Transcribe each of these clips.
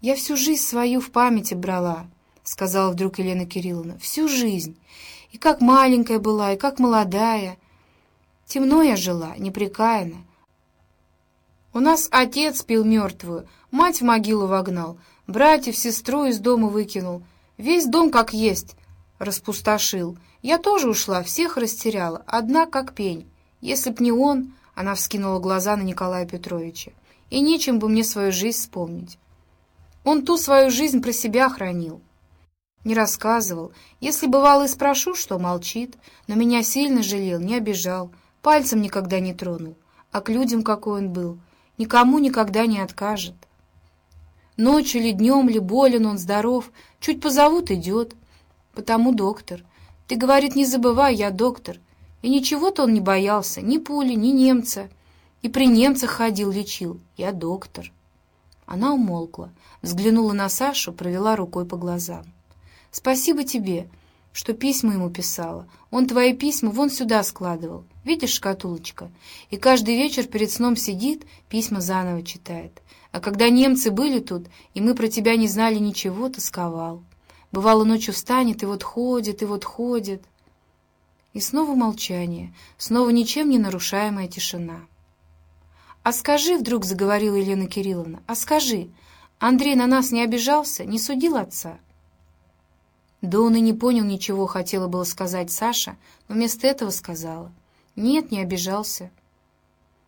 «Я всю жизнь свою в памяти брала», — сказала вдруг Елена Кирилловна. «Всю жизнь. И как маленькая была, и как молодая. Темно я жила, непрекаянно. У нас отец пил мертвую, мать в могилу вогнал, братьев, сестру из дома выкинул. Весь дом как есть, распустошил. Я тоже ушла, всех растеряла, одна как пень. Если б не он, она вскинула глаза на Николая Петровича, и нечем бы мне свою жизнь вспомнить. Он ту свою жизнь про себя хранил. Не рассказывал. Если бывало и спрошу, что молчит, но меня сильно жалел, не обижал, пальцем никогда не тронул. А к людям какой он был, никому никогда не откажет. Ночью ли, днем ли, болен он, здоров, чуть позовут — идет. Потому доктор. Ты, говорит, не забывай, я доктор. И ничего-то он не боялся, ни пули, ни немца. И при немцах ходил, лечил. Я доктор. Она умолкла, взглянула на Сашу, провела рукой по глазам. «Спасибо тебе, что письма ему писала. Он твои письма вон сюда складывал. Видишь, шкатулочка? И каждый вечер перед сном сидит, письма заново читает. А когда немцы были тут, и мы про тебя не знали ничего, тосковал. Бывало, ночью встанет, и вот ходит, и вот ходит. И снова молчание, снова ничем не нарушаемая тишина. «А скажи», — вдруг заговорила Елена Кирилловна, — «а скажи, Андрей на нас не обижался, не судил отца?» Да он и не понял ничего, хотела было сказать Саша, но вместо этого сказала. «Нет, не обижался».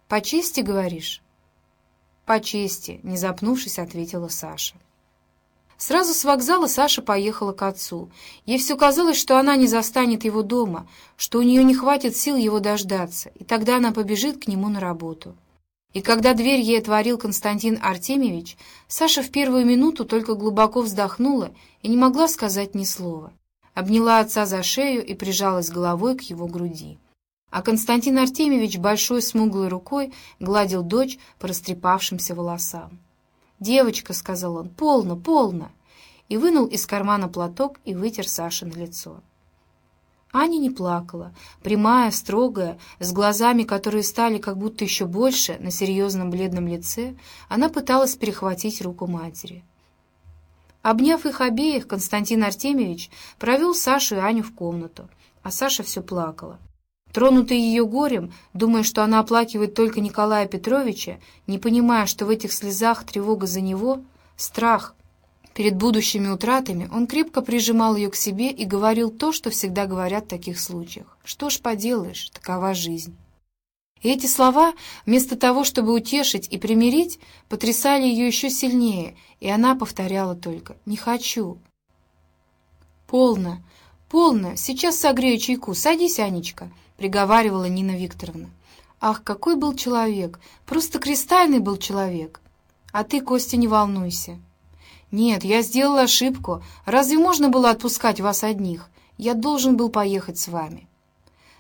«По чести, говоришь?» «По чести», — не запнувшись, ответила Саша. Сразу с вокзала Саша поехала к отцу. Ей все казалось, что она не застанет его дома, что у нее не хватит сил его дождаться, и тогда она побежит к нему на работу. И когда дверь ей отворил Константин Артемьевич, Саша в первую минуту только глубоко вздохнула и не могла сказать ни слова. Обняла отца за шею и прижалась головой к его груди. А Константин Артемьевич большой смуглой рукой гладил дочь по растрепавшимся волосам. «Девочка», — сказал он, — «полно, полно!» и вынул из кармана платок и вытер Саше на лицо. Аня не плакала, прямая, строгая, с глазами, которые стали как будто еще больше на серьезном бледном лице, она пыталась перехватить руку матери. Обняв их обеих, Константин Артемьевич провел Сашу и Аню в комнату, а Саша все плакала. Тронутый ее горем, думая, что она оплакивает только Николая Петровича, не понимая, что в этих слезах тревога за него, страх — Перед будущими утратами он крепко прижимал ее к себе и говорил то, что всегда говорят в таких случаях. «Что ж поделаешь, такова жизнь». И эти слова, вместо того, чтобы утешить и примирить, потрясали ее еще сильнее, и она повторяла только «не хочу». «Полно, полно, сейчас согрею чайку, садись, Анечка», — приговаривала Нина Викторовна. «Ах, какой был человек! Просто кристальный был человек! А ты, Костя, не волнуйся!» «Нет, я сделал ошибку. Разве можно было отпускать вас одних? Я должен был поехать с вами».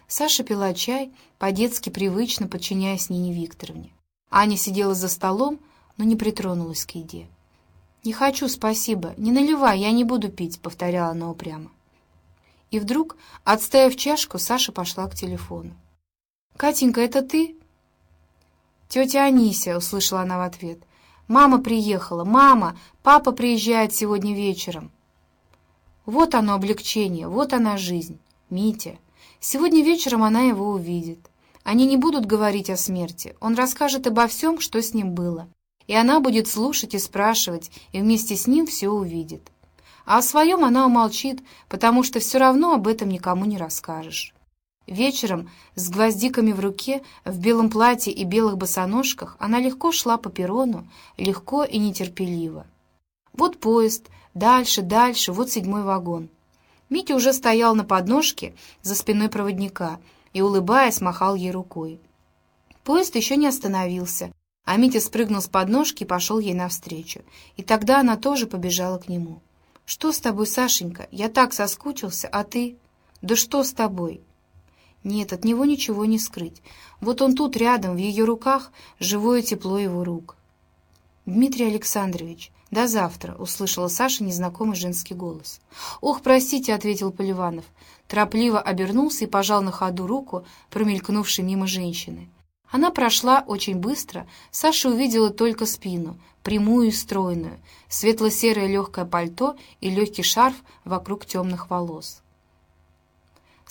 Саша пила чай, по-детски привычно подчиняясь Нине Викторовне. Аня сидела за столом, но не притронулась к еде. «Не хочу, спасибо. Не наливай, я не буду пить», — повторяла она упрямо. И вдруг, отставив чашку, Саша пошла к телефону. «Катенька, это ты?» «Тетя Анися», — услышала она в ответ. Мама приехала. Мама! Папа приезжает сегодня вечером. Вот оно облегчение, вот она жизнь. Митя. Сегодня вечером она его увидит. Они не будут говорить о смерти. Он расскажет обо всем, что с ним было. И она будет слушать и спрашивать, и вместе с ним все увидит. А о своем она умолчит, потому что все равно об этом никому не расскажешь. Вечером, с гвоздиками в руке, в белом платье и белых босоножках, она легко шла по перрону, легко и нетерпеливо. Вот поезд, дальше, дальше, вот седьмой вагон. Митя уже стоял на подножке за спиной проводника и, улыбаясь, махал ей рукой. Поезд еще не остановился, а Митя спрыгнул с подножки и пошел ей навстречу. И тогда она тоже побежала к нему. «Что с тобой, Сашенька? Я так соскучился, а ты?» «Да что с тобой?» Нет, от него ничего не скрыть. Вот он тут, рядом, в ее руках, живое тепло его рук. «Дмитрий Александрович, до завтра», — услышала Саша незнакомый женский голос. «Ох, простите», — ответил Поливанов. Торопливо обернулся и пожал на ходу руку, промелькнувшей мимо женщины. Она прошла очень быстро, Саша увидела только спину, прямую и стройную, светло-серое легкое пальто и легкий шарф вокруг темных волос.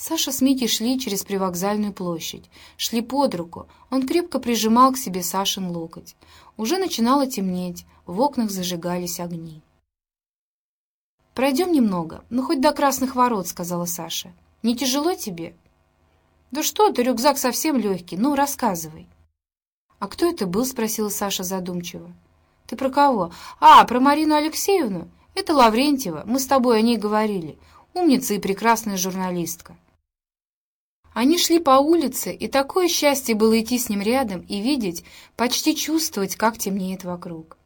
Саша с Митей шли через привокзальную площадь, шли под руку, он крепко прижимал к себе Сашин локоть. Уже начинало темнеть, в окнах зажигались огни. «Пройдем немного, ну хоть до Красных ворот», — сказала Саша. «Не тяжело тебе?» «Да что ты, рюкзак совсем легкий, ну, рассказывай». «А кто это был?» — спросила Саша задумчиво. «Ты про кого?» «А, про Марину Алексеевну? Это Лаврентьева, мы с тобой о ней говорили. Умница и прекрасная журналистка». Они шли по улице, и такое счастье было идти с ним рядом и видеть, почти чувствовать, как темнеет вокруг.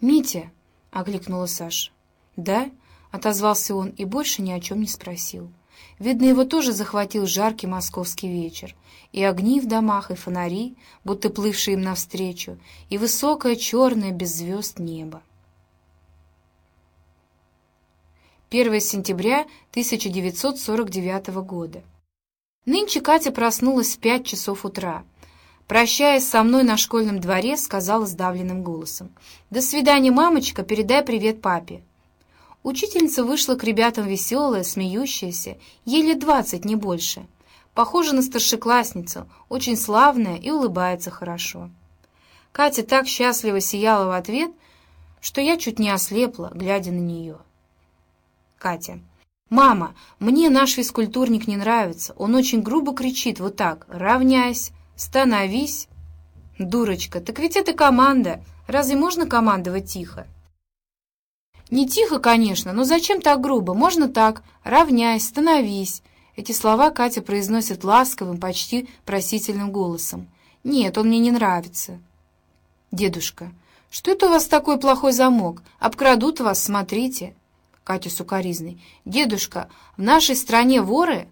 «Митя!» — окликнула Саша. «Да?» — отозвался он и больше ни о чем не спросил. Видно, его тоже захватил жаркий московский вечер. И огни в домах, и фонари, будто плывшие им навстречу, и высокое черное без звезд небо. 1 сентября 1949 года. Нынче Катя проснулась в пять часов утра. Прощаясь со мной на школьном дворе, сказала сдавленным голосом. «До свидания, мамочка, передай привет папе». Учительница вышла к ребятам веселая, смеющаяся, ей лет двадцать, не больше. Похожа на старшеклассницу, очень славная и улыбается хорошо. Катя так счастливо сияла в ответ, что я чуть не ослепла, глядя на нее. Катя. «Мама, мне наш физкультурник не нравится. Он очень грубо кричит вот так. Равняйся, становись». «Дурочка, так ведь это команда. Разве можно командовать тихо?» Не тихо, конечно, но зачем так грубо? Можно так. Равняйся, становись. Эти слова Катя произносит ласковым, почти просительным голосом. Нет, он мне не нравится. Дедушка, что это у вас такой плохой замок? Обкрадут вас, смотрите. Катя сукоризной. Дедушка, в нашей стране воры?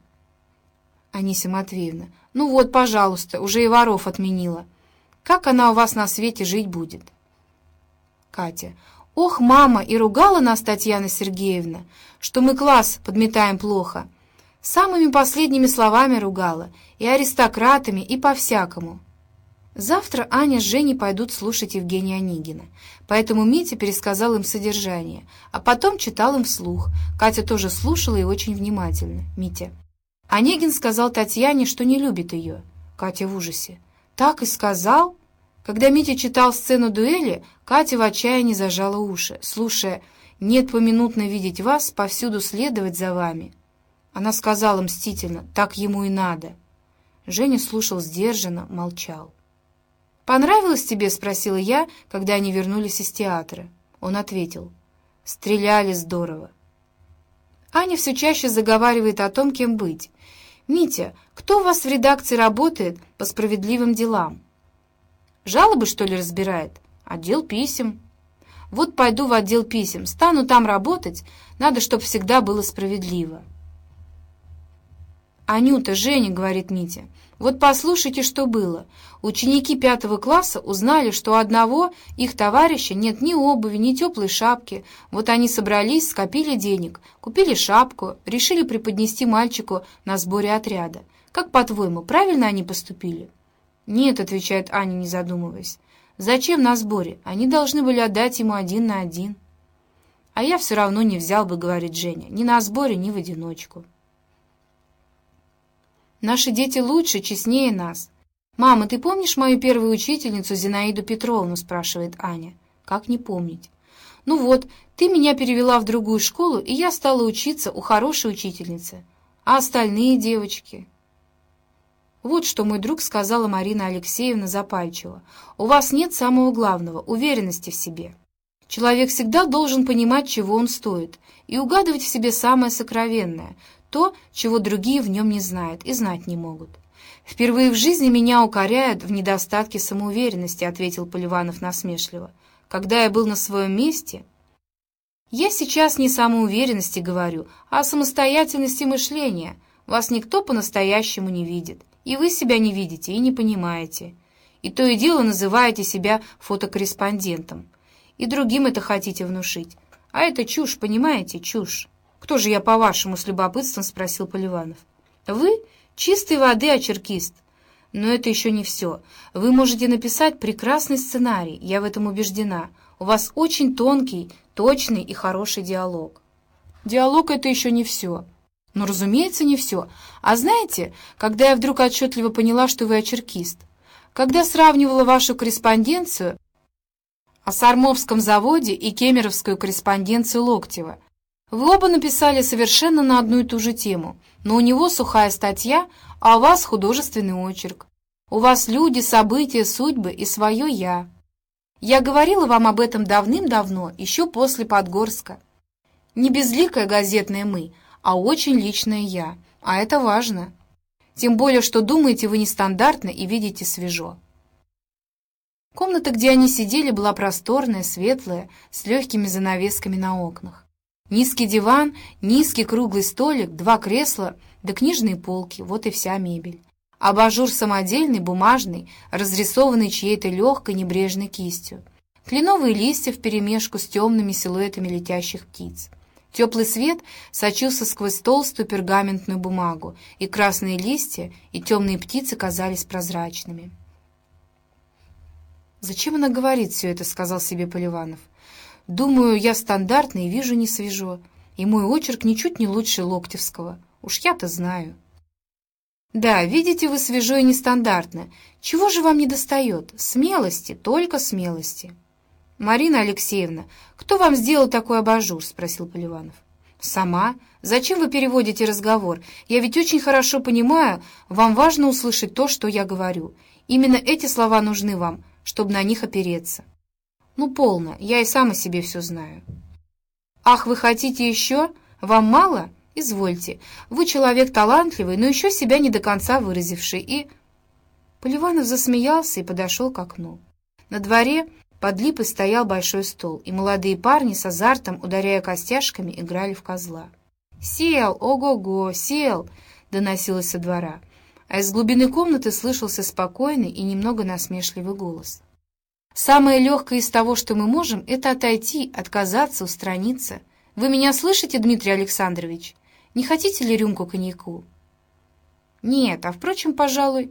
Анисия Матвеевна. Ну вот, пожалуйста, уже и воров отменила. Как она у вас на свете жить будет? Катя. «Ох, мама!» и ругала нас Татьяна Сергеевна, что мы класс подметаем плохо. Самыми последними словами ругала, и аристократами, и по-всякому. Завтра Аня с Женей пойдут слушать Евгения Онегина, поэтому Митя пересказал им содержание, а потом читал им вслух. Катя тоже слушала и очень внимательно. Митя. Онегин сказал Татьяне, что не любит ее. Катя в ужасе. «Так и сказал?» Когда Митя читал сцену дуэли, Катя в отчаянии зажала уши, слушая «Нет поминутно видеть вас, повсюду следовать за вами». Она сказала мстительно «Так ему и надо». Женя слушал сдержанно, молчал. «Понравилось тебе?» — спросила я, когда они вернулись из театра. Он ответил «Стреляли здорово». Аня все чаще заговаривает о том, кем быть. «Митя, кто у вас в редакции работает по справедливым делам?» Жалобы, что ли, разбирает? Отдел писем. Вот пойду в отдел писем, стану там работать, надо, чтобы всегда было справедливо. «Анюта, Женя», — говорит Митя, — «вот послушайте, что было. Ученики пятого класса узнали, что у одного их товарища нет ни обуви, ни теплой шапки. Вот они собрались, скопили денег, купили шапку, решили преподнести мальчику на сборе отряда. Как, по-твоему, правильно они поступили?» «Нет», — отвечает Аня, не задумываясь. «Зачем на сборе? Они должны были отдать ему один на один». «А я все равно не взял бы», — говорит Женя, — «ни на сборе, ни в одиночку». «Наши дети лучше, честнее нас». «Мама, ты помнишь мою первую учительницу Зинаиду Петровну?» — спрашивает Аня. «Как не помнить?» «Ну вот, ты меня перевела в другую школу, и я стала учиться у хорошей учительницы. А остальные девочки...» «Вот что мой друг сказала Марина Алексеевна запальчиво. У вас нет самого главного — уверенности в себе. Человек всегда должен понимать, чего он стоит, и угадывать в себе самое сокровенное, то, чего другие в нем не знают и знать не могут. «Впервые в жизни меня укоряют в недостатке самоуверенности», — ответил Поливанов насмешливо. «Когда я был на своем месте...» «Я сейчас не самоуверенности говорю, а о самостоятельности мышления. Вас никто по-настоящему не видит. И вы себя не видите и не понимаете. И то и дело называете себя фотокорреспондентом. И другим это хотите внушить. А это чушь, понимаете, чушь. «Кто же я, по-вашему?» — с любопытством спросил Поливанов. «Вы чистой воды очеркист. Но это еще не все. Вы можете написать прекрасный сценарий, я в этом убеждена. У вас очень тонкий, точный и хороший диалог. Диалог — это еще не все. Ну, разумеется, не все. А знаете, когда я вдруг отчетливо поняла, что вы очеркист, когда сравнивала вашу корреспонденцию о Сармовском заводе и кемеровскую корреспонденцию Локтева, вы оба написали совершенно на одну и ту же тему, но у него сухая статья, а у вас художественный очерк. У вас люди, события, судьбы и свое «я». Я говорила вам об этом давным-давно, еще после Подгорска. Не безликое газетное «мы», а очень личное «я», а это важно. Тем более, что думаете вы нестандартно и видите свежо. Комната, где они сидели, была просторная, светлая, с легкими занавесками на окнах. Низкий диван, низкий круглый столик, два кресла да книжные полки — вот и вся мебель. Абажур самодельный, бумажный, разрисованный чьей-то легкой небрежной кистью. Кленовые листья вперемешку с темными силуэтами летящих птиц. Теплый свет сочился сквозь толстую пергаментную бумагу, и красные листья, и темные птицы казались прозрачными. «Зачем она говорит все это?» — сказал себе Поливанов. «Думаю, я стандартный и вижу не свежо, и мой очерк ничуть не лучше Локтевского. Уж я-то знаю». «Да, видите вы свежо и нестандартно. Чего же вам не достает? Смелости, только смелости». «Марина Алексеевна, кто вам сделал такой абажур?» — спросил Поливанов. «Сама. Зачем вы переводите разговор? Я ведь очень хорошо понимаю, вам важно услышать то, что я говорю. Именно эти слова нужны вам, чтобы на них опереться. Ну, полно, я и сам о себе все знаю. Ах, вы хотите еще? Вам мало? Извольте. Вы человек талантливый, но еще себя не до конца выразивший, и... Поливанов засмеялся и подошел к окну. На дворе под липой стоял большой стол, и молодые парни с азартом, ударяя костяшками, играли в козла. «Сел! Ого-го! Сел!» — доносилось со двора а из глубины комнаты слышался спокойный и немного насмешливый голос. «Самое легкое из того, что мы можем, это отойти, отказаться, устраниться. Вы меня слышите, Дмитрий Александрович? Не хотите ли рюмку коньяку?» «Нет, а, впрочем, пожалуй...»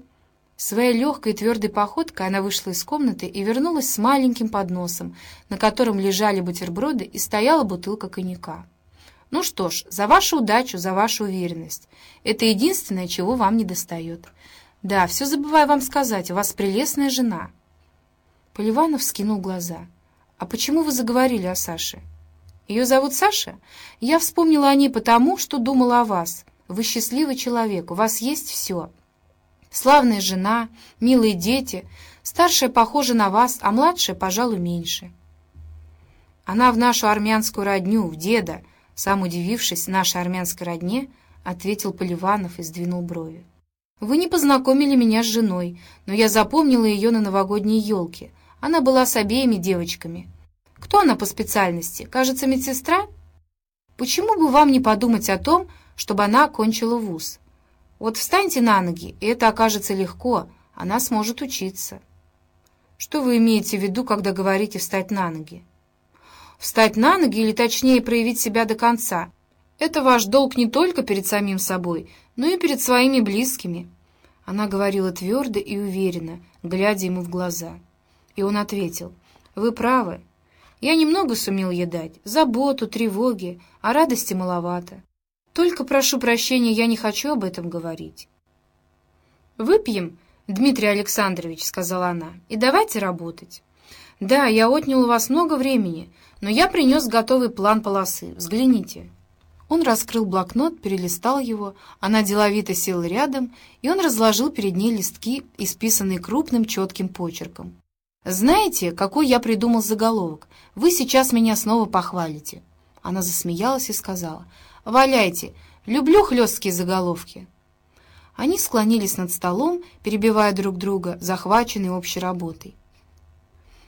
Своей легкой и твердой походкой она вышла из комнаты и вернулась с маленьким подносом, на котором лежали бутерброды и стояла бутылка коньяка. Ну что ж, за вашу удачу, за вашу уверенность. Это единственное, чего вам не достает. Да, все забываю вам сказать, у вас прелестная жена. Поливанов скинул глаза. А почему вы заговорили о Саше? Ее зовут Саша? Я вспомнила о ней потому, что думала о вас. Вы счастливый человек, у вас есть все. Славная жена, милые дети. Старшая похожа на вас, а младшая, пожалуй, меньше. Она в нашу армянскую родню, в деда, сам удивившись нашей армянской родне, ответил Поливанов и сдвинул брови. «Вы не познакомили меня с женой, но я запомнила ее на новогодней елке. Она была с обеими девочками. Кто она по специальности? Кажется, медсестра? Почему бы вам не подумать о том, чтобы она окончила вуз? Вот встаньте на ноги, и это окажется легко, она сможет учиться». «Что вы имеете в виду, когда говорите «встать на ноги»?» встать на ноги или точнее проявить себя до конца. Это ваш долг не только перед самим собой, но и перед своими близкими. Она говорила твердо и уверенно, глядя ему в глаза. И он ответил, «Вы правы. Я немного сумел ей дать. Заботу, тревоги, а радости маловато. Только прошу прощения, я не хочу об этом говорить». «Выпьем, Дмитрий Александрович», — сказала она, — «и давайте работать». «Да, я отнял у вас много времени, но я принес готовый план полосы. Взгляните». Он раскрыл блокнот, перелистал его, она деловито села рядом, и он разложил перед ней листки, исписанные крупным четким почерком. «Знаете, какой я придумал заголовок? Вы сейчас меня снова похвалите». Она засмеялась и сказала, «Валяйте, люблю хлесткие заголовки». Они склонились над столом, перебивая друг друга, захваченные общей работой.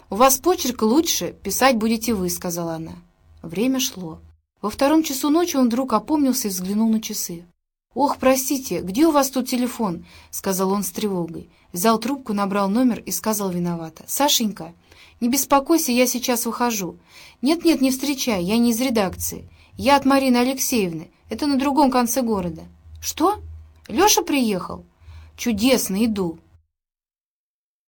«У вас почерк лучше, писать будете вы», — сказала она. Время шло. Во втором часу ночи он вдруг опомнился и взглянул на часы. «Ох, простите, где у вас тут телефон?» — сказал он с тревогой. Взял трубку, набрал номер и сказал виновато. «Сашенька, не беспокойся, я сейчас выхожу. Нет-нет, не встречай, я не из редакции. Я от Марины Алексеевны, это на другом конце города». «Что? Леша приехал?» «Чудесно, иду».